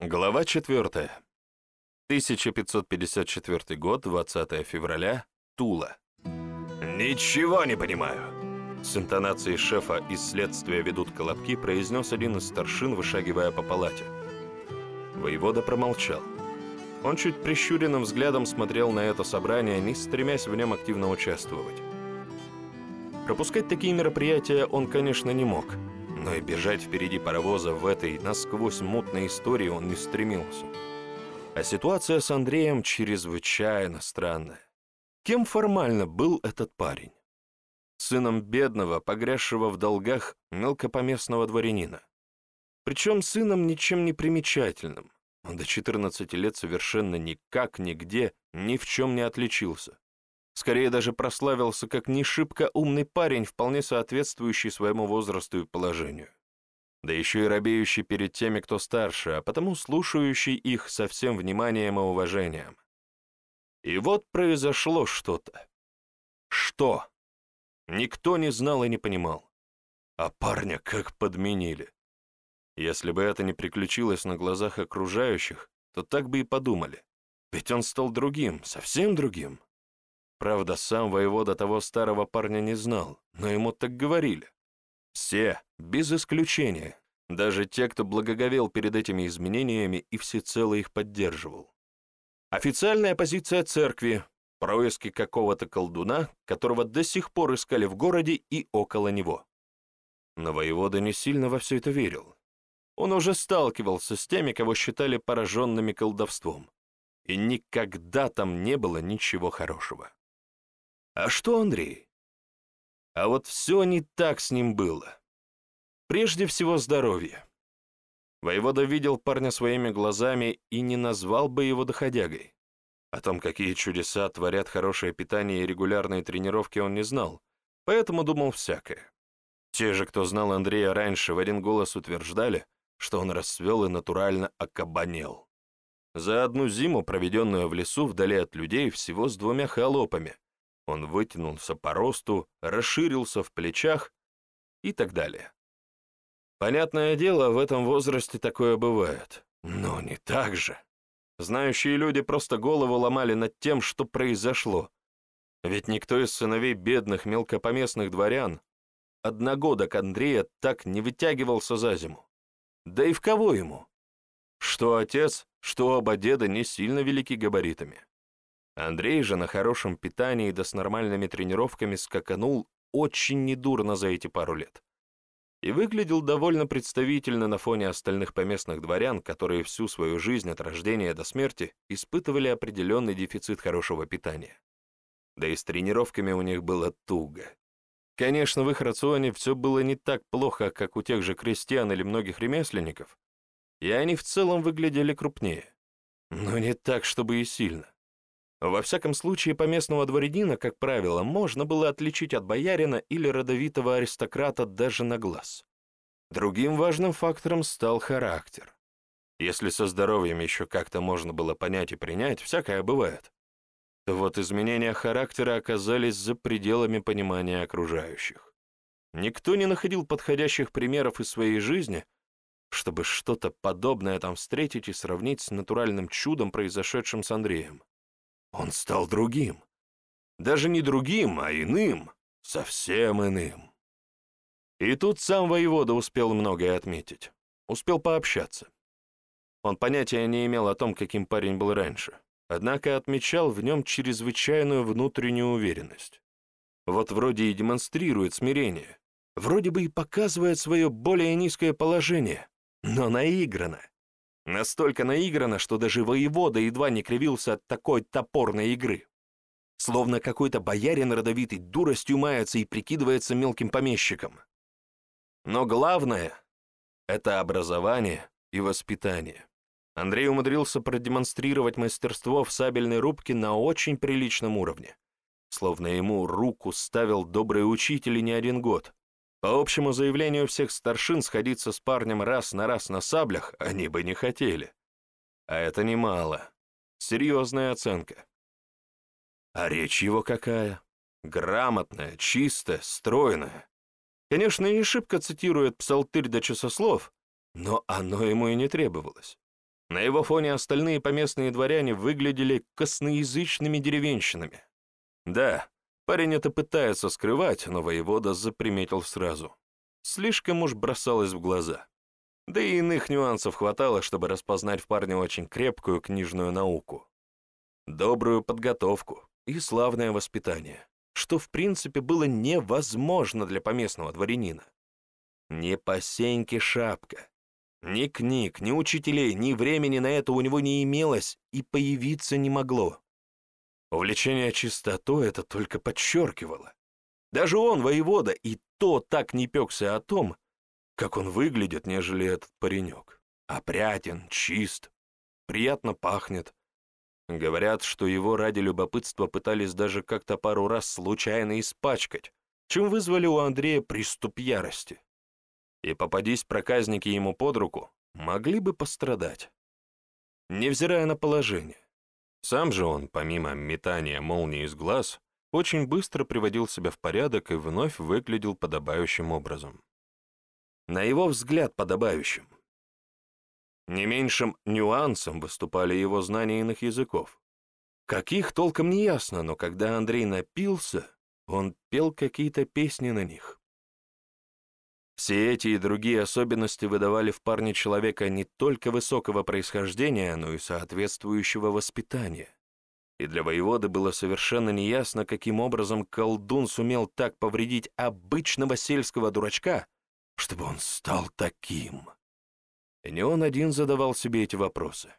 Глава 4. 1554 год, 20 февраля, Тула. «Ничего не понимаю!» С интонацией шефа из следствия ведут колобки, произнес один из старшин, вышагивая по палате. Воевода промолчал. Он чуть прищуренным взглядом смотрел на это собрание, не стремясь в нем активно участвовать. Пропускать такие мероприятия он, конечно, не мог – но и бежать впереди паровоза в этой насквозь мутной истории он не стремился. А ситуация с Андреем чрезвычайно странная. Кем формально был этот парень? Сыном бедного, погрязшего в долгах мелкопоместного дворянина. Причем сыном ничем не примечательным. Он до 14 лет совершенно никак, нигде, ни в чем не отличился. Скорее даже прославился как не шибко умный парень, вполне соответствующий своему возрасту и положению. Да еще и робеющий перед теми, кто старше, а потому слушающий их со всем вниманием и уважением. И вот произошло что-то. Что? Никто не знал и не понимал. А парня как подменили. Если бы это не приключилось на глазах окружающих, то так бы и подумали. Ведь он стал другим, совсем другим. Правда, сам воевода того старого парня не знал, но ему так говорили. Все, без исключения, даже те, кто благоговел перед этими изменениями и всецело их поддерживал. Официальная позиция церкви — происки какого-то колдуна, которого до сих пор искали в городе и около него. Но воевода не сильно во все это верил. Он уже сталкивался с теми, кого считали пораженными колдовством, и никогда там не было ничего хорошего. А что Андрей? А вот все не так с ним было. Прежде всего здоровье. Воевода видел парня своими глазами и не назвал бы его доходягой. О том, какие чудеса творят хорошее питание и регулярные тренировки, он не знал, поэтому думал всякое. Те же, кто знал Андрея раньше, в один голос утверждали, что он расцвел и натурально окабанел. За одну зиму, проведенную в лесу вдали от людей, всего с двумя холопами, он вытянулся по росту, расширился в плечах и так далее. Понятное дело, в этом возрасте такое бывает, но не так же. Знающие люди просто голову ломали над тем, что произошло. Ведь никто из сыновей бедных мелкопоместных дворян одногодок Андрея так не вытягивался за зиму. Да и в кого ему? Что отец, что оба деда не сильно велики габаритами. Андрей же на хорошем питании да с нормальными тренировками скаканул очень недурно за эти пару лет. И выглядел довольно представительно на фоне остальных поместных дворян, которые всю свою жизнь от рождения до смерти испытывали определенный дефицит хорошего питания. Да и с тренировками у них было туго. Конечно, в их рационе все было не так плохо, как у тех же крестьян или многих ремесленников, и они в целом выглядели крупнее. Но не так, чтобы и сильно. Во всяком случае, поместного дворянина, как правило, можно было отличить от боярина или родовитого аристократа даже на глаз. Другим важным фактором стал характер. Если со здоровьем еще как-то можно было понять и принять, всякое бывает, то вот изменения характера оказались за пределами понимания окружающих. Никто не находил подходящих примеров из своей жизни, чтобы что-то подобное там встретить и сравнить с натуральным чудом, произошедшим с Андреем. Он стал другим. Даже не другим, а иным, совсем иным. И тут сам воевода успел многое отметить. Успел пообщаться. Он понятия не имел о том, каким парень был раньше, однако отмечал в нем чрезвычайную внутреннюю уверенность. Вот вроде и демонстрирует смирение, вроде бы и показывает свое более низкое положение, но наиграно. Настолько наиграно, что даже воевода едва не кривился от такой топорной игры. Словно какой-то боярин родовитый дуростью мается и прикидывается мелким помещиком. Но главное — это образование и воспитание. Андрей умудрился продемонстрировать мастерство в сабельной рубке на очень приличном уровне. Словно ему руку ставил добрый учитель и не один год, по общему заявлению всех старшин сходиться с парнем раз на раз на саблях они бы не хотели. А это немало. Серьезная оценка. А речь его какая? Грамотная, чистая, стройная. Конечно, не шибко цитирует псалтырь до часослов, но оно ему и не требовалось. На его фоне остальные поместные дворяне выглядели косноязычными деревенщинами. Да, парень это пытается скрывать, но воевода заприметил сразу. Слишком уж бросалось в глаза. Да и иных нюансов хватало, чтобы распознать в парне очень крепкую книжную науку. Добрую подготовку и славное воспитание, что в принципе было невозможно для поместного дворянина. Не по сеньке шапка, ни книг, ни учителей, ни времени на это у него не имелось и появиться не могло. Увлечение чистотой это только подчеркивало. Даже он, воевода, и то так не пекся о том, как он выглядит, нежели этот паренек. Опрятен, чист, приятно пахнет. Говорят, что его ради любопытства пытались даже как-то пару раз случайно испачкать, чем вызвали у Андрея приступ ярости и попадись проказники ему под руку, могли бы пострадать. Невзирая на положение. Сам же он, помимо метания молнии из глаз, очень быстро приводил себя в порядок и вновь выглядел подобающим образом. На его взгляд подобающим. Не меньшим нюансом выступали его знания иных языков. Каких толком не ясно, но когда Андрей напился, он пел какие-то песни на них. Все эти и другие особенности выдавали в парне человека не только высокого происхождения, но и соответствующего воспитания. И для воеводы было совершенно неясно, каким образом колдун сумел так повредить обычного сельского дурачка, чтобы он стал таким. И не он один задавал себе эти вопросы.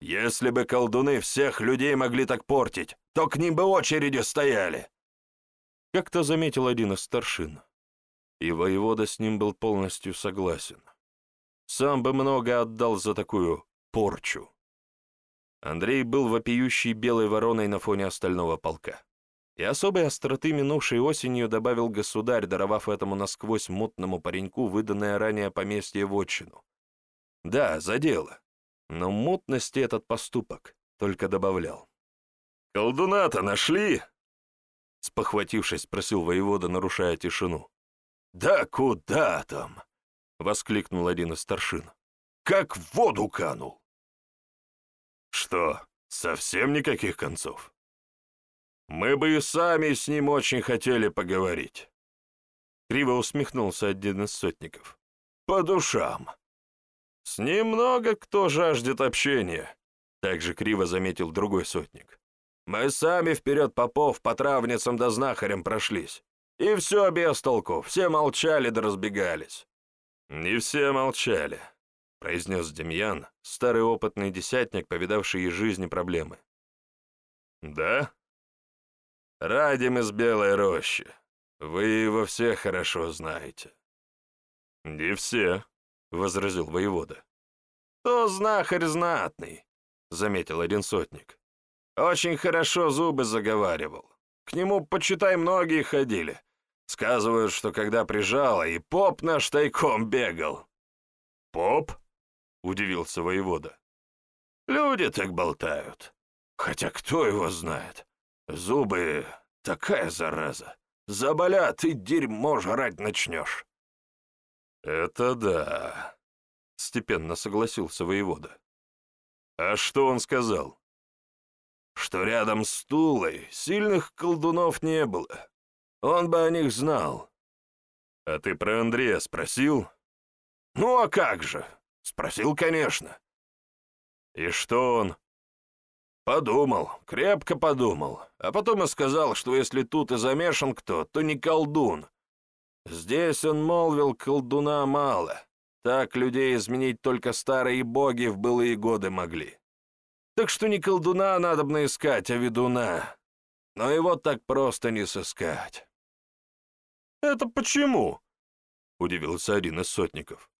«Если бы колдуны всех людей могли так портить, то к ним бы очереди стояли!» Как-то заметил один из старшин и воевода с ним был полностью согласен. Сам бы много отдал за такую порчу. Андрей был вопиющей белой вороной на фоне остального полка. И особой остроты минувшей осенью добавил государь, даровав этому насквозь мутному пареньку выданное ранее поместье в отчину. Да, за дело. Но мутности этот поступок только добавлял. «Колдуна-то нашли?» Спохватившись, спросил воевода, нарушая тишину. «Да куда там?» — воскликнул один из старшин. «Как в воду канул!» «Что, совсем никаких концов?» «Мы бы и сами с ним очень хотели поговорить». Криво усмехнулся один из сотников. «По душам. С ним много кто жаждет общения», — также криво заметил другой сотник. «Мы сами вперед попов по травницам да знахарям прошлись. И все без толку, все молчали да разбегались. «Не все молчали», — произнес Демьян, старый опытный десятник, повидавший из жизни проблемы. «Да?» «Радим из Белой рощи. Вы его все хорошо знаете». «Не все», — возразил воевода. «То знахарь знатный», — заметил один сотник. «Очень хорошо зубы заговаривал. К нему, почитай, многие ходили. Сказывают, что когда прижало, и поп наш тайком бегал». «Поп?» — удивился воевода. «Люди так болтают. Хотя кто его знает? Зубы — такая зараза. Заболят, и дерьмо жрать начнешь». «Это да», — степенно согласился воевода. «А что он сказал?» «Что рядом с Тулой сильных колдунов не было. Он бы о них знал. А ты про Андрея спросил? Ну а как же? Спросил, конечно. И что он? Подумал, крепко подумал, а потом и сказал, что если тут и замешан кто, то не колдун. Здесь он молвил, колдуна мало. Так людей изменить только старые боги в былые годы могли. Так что не колдуна надо искать, а ведуна. Но его так просто не сыскать. «Это почему?» — удивился один из сотников.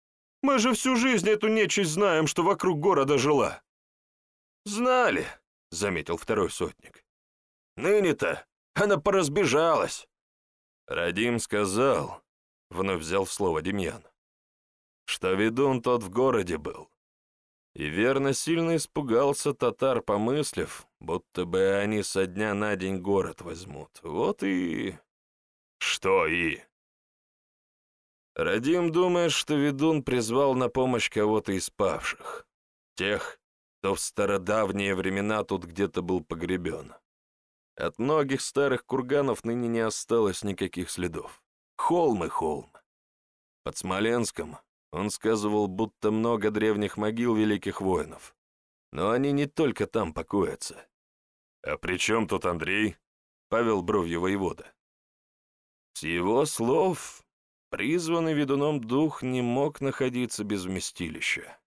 «Мы же всю жизнь эту нечисть знаем, что вокруг города жила». «Знали», — заметил второй сотник. «Ныне-то она поразбежалась». Радим сказал, — вновь взял слово Демьян, — что ведун тот в городе был. И верно сильно испугался татар, помыслив, будто бы они со дня на день город возьмут. Вот и что и? Радим думает, что ведун призвал на помощь кого-то из павших. тех, кто в стародавние времена тут где-то был погребен. От многих старых курганов ныне не осталось никаких следов. Холм и холм. Под Смоленском он сказывал, будто много древних могил великих воинов. Но они не только там покоятся. «А при чем тут Андрей?» — Павел бровью воевода. С его слов, призванный ведуном дух не мог находиться без вместилища.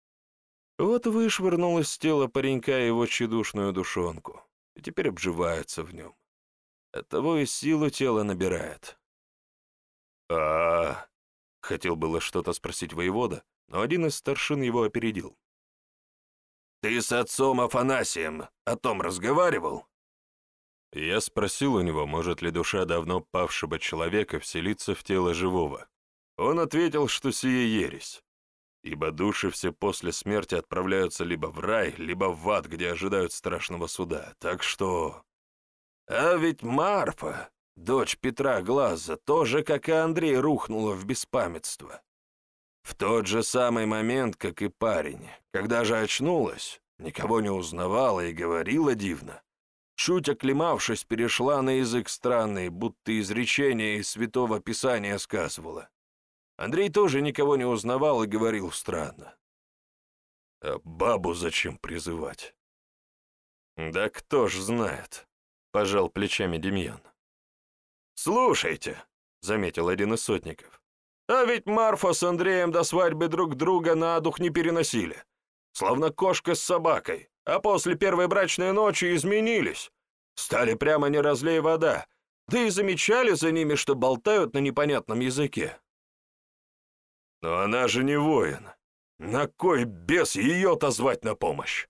Вот вышвырнул из тела паренька его тщедушную душонку, и теперь обживается в нем. Оттого и силу тела набирает. а Хотел было что-то спросить воевода, но один из старшин его опередил. «Ты с отцом Афанасием о том разговаривал?» Я спросил у него, может ли душа давно павшего человека вселиться в тело живого. Он ответил, что сие ересь, ибо души все после смерти отправляются либо в рай, либо в ад, где ожидают страшного суда. Так что... А ведь Марфа, дочь Петра Глаза, тоже, как и Андрей, рухнула в беспамятство. В тот же самый момент, как и парень, когда же очнулась, никого не узнавала и говорила дивно. Чуть оклемавшись, перешла на язык странный, будто изречение из Святого Писания сказывала. Андрей тоже никого не узнавал и говорил странно. А бабу зачем призывать? Да кто ж знает, пожал плечами Демьян. «Слушайте», — заметил один из сотников, «а ведь Марфа с Андреем до свадьбы друг друга на дух не переносили, словно кошка с собакой, а после первой брачной ночи изменились, стали прямо не разлей вода, да и замечали за ними, что болтают на непонятном языке». «Но она же не воин. На кой бес ее-то звать на помощь?»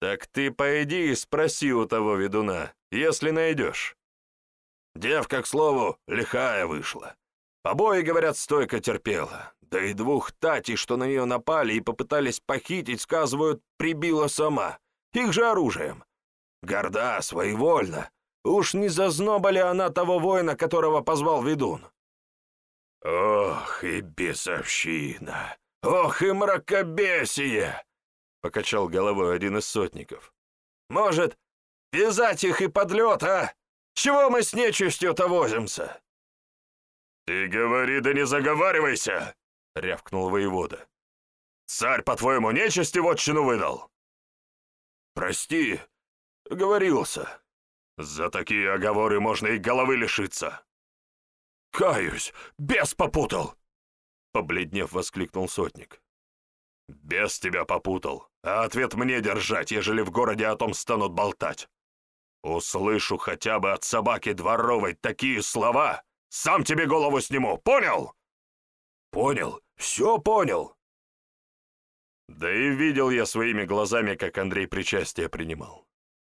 «Так ты пойди и спроси у того ведуна, если найдешь». Девка, к слову, лихая вышла. Побои, говорят, стойко терпела. Да и двух тати, что на нее напали и попытались похитить, сказывают, прибила сама. Их же оружием. Горда, своевольна. Уж не зазноба ли она того воина, которого позвал ведун? «Ох и бесовщина! Ох и мракобесие!» — покачал головой один из сотников. «Может, вязать их и подлет, а?» Чего мы с нечистью-то возимся?» «Ты говори, да не заговаривайся!» — рявкнул воевода. «Царь, по-твоему, нечисти вотчину выдал?» «Прости, говорился. За такие оговоры можно и головы лишиться». «Каюсь, бес попутал!» — побледнев воскликнул сотник. «Бес тебя попутал, а ответ мне держать, ежели в городе о том станут болтать. Услышу хотя бы от собаки дворовой такие слова, сам тебе голову сниму, понял? Понял, все понял. Да и видел я своими глазами, как Андрей причастие принимал.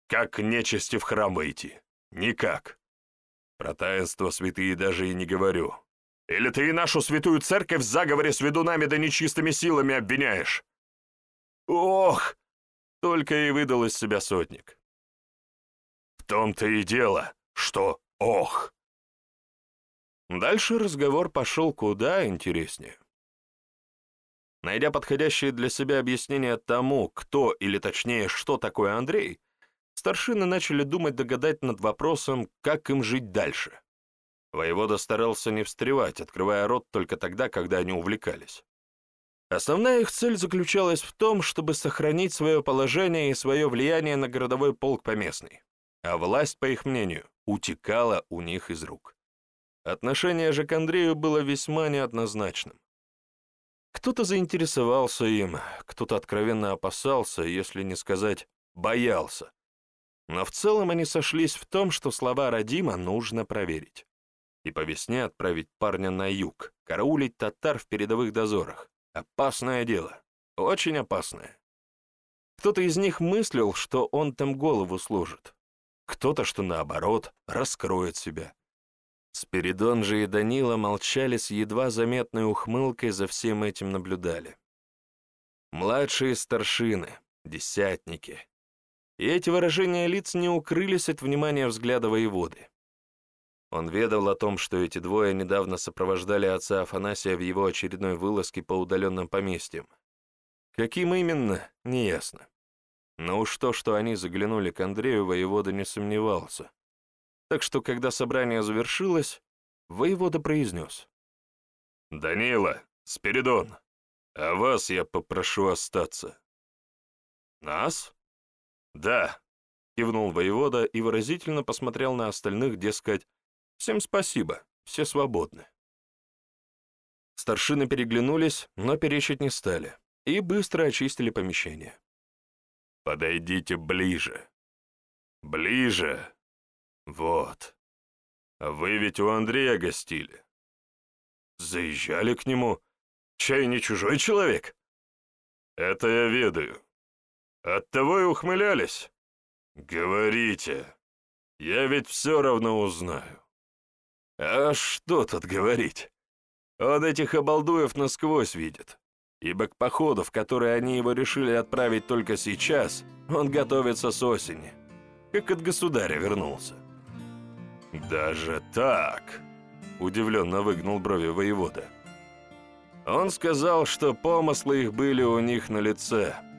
Как к нечисти в храм войти? Никак. Про таинство святые даже и не говорю. Или ты и нашу святую церковь в заговоре с ведунами да нечистыми силами обвиняешь? Ох! Только и выдал из себя сотник том-то и дело, что ох. Дальше разговор пошел куда интереснее. Найдя подходящее для себя объяснение тому, кто, или точнее, что такое Андрей, старшины начали думать догадать над вопросом, как им жить дальше. Воевода старался не встревать, открывая рот только тогда, когда они увлекались. Основная их цель заключалась в том, чтобы сохранить свое положение и свое влияние на городовой полк поместный а власть, по их мнению, утекала у них из рук. Отношение же к Андрею было весьма неоднозначным. Кто-то заинтересовался им, кто-то откровенно опасался, если не сказать боялся. Но в целом они сошлись в том, что слова Радима нужно проверить. И по весне отправить парня на юг, караулить татар в передовых дозорах. Опасное дело, очень опасное. Кто-то из них мыслил, что он там голову служит, кто-то, что наоборот, раскроет себя. Спиридон же и Данила молчали с едва заметной ухмылкой, за всем этим наблюдали. Младшие старшины, десятники. И эти выражения лиц не укрылись от внимания взгляда воеводы. Он ведал о том, что эти двое недавно сопровождали отца Афанасия в его очередной вылазке по удаленным поместьям. Каким именно, неясно. Но уж то, что они заглянули к Андрею, воевода не сомневался. Так что, когда собрание завершилось, воевода произнес. «Данила, Спиридон, а вас я попрошу остаться». «Нас?» «Да», — кивнул воевода и выразительно посмотрел на остальных, дескать, «Всем спасибо, все свободны». Старшины переглянулись, но перечить не стали, и быстро очистили помещение. Подойдите ближе. Ближе. Вот. А вы ведь у Андрея гостили. Заезжали к нему. Чай не чужой человек? Это я ведаю. Оттого и ухмылялись. Говорите. Я ведь все равно узнаю. А что тут говорить? Он этих обалдуев насквозь видит ибо к походу, в который они его решили отправить только сейчас, он готовится с осени, как от государя вернулся. «Даже так?» — удивленно выгнул брови воевода. Он сказал, что помыслы их были у них на лице —